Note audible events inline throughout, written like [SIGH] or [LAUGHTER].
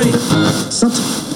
Something.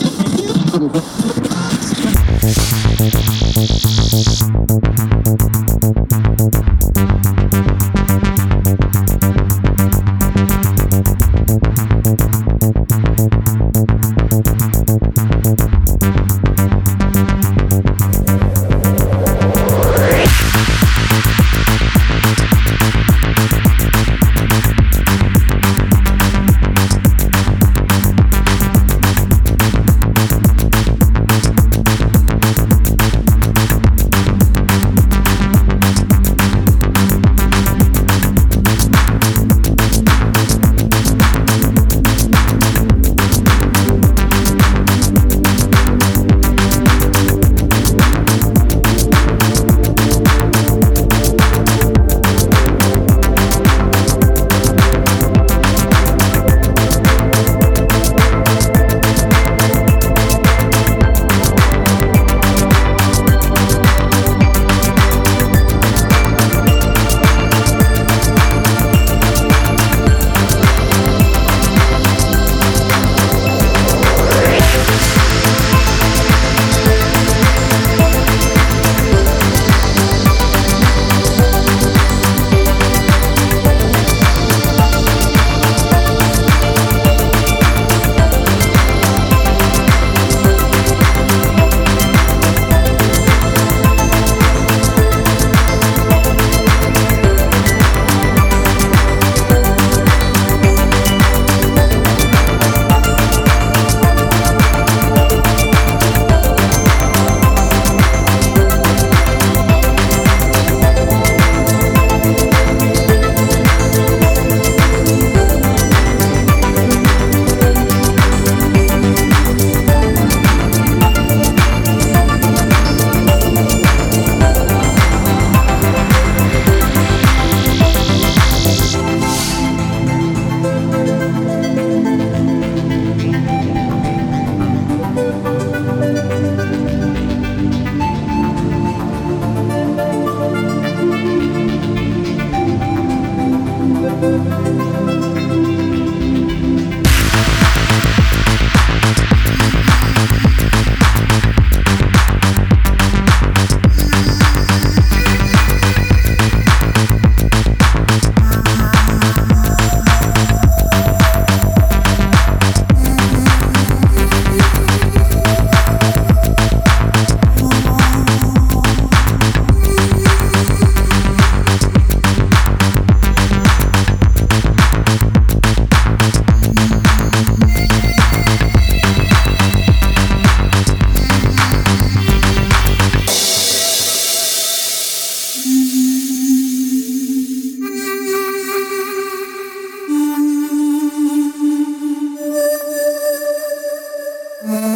Mm-hmm. [LAUGHS]